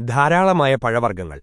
ധാരാളമായ പഴവർഗങ്ങൾ.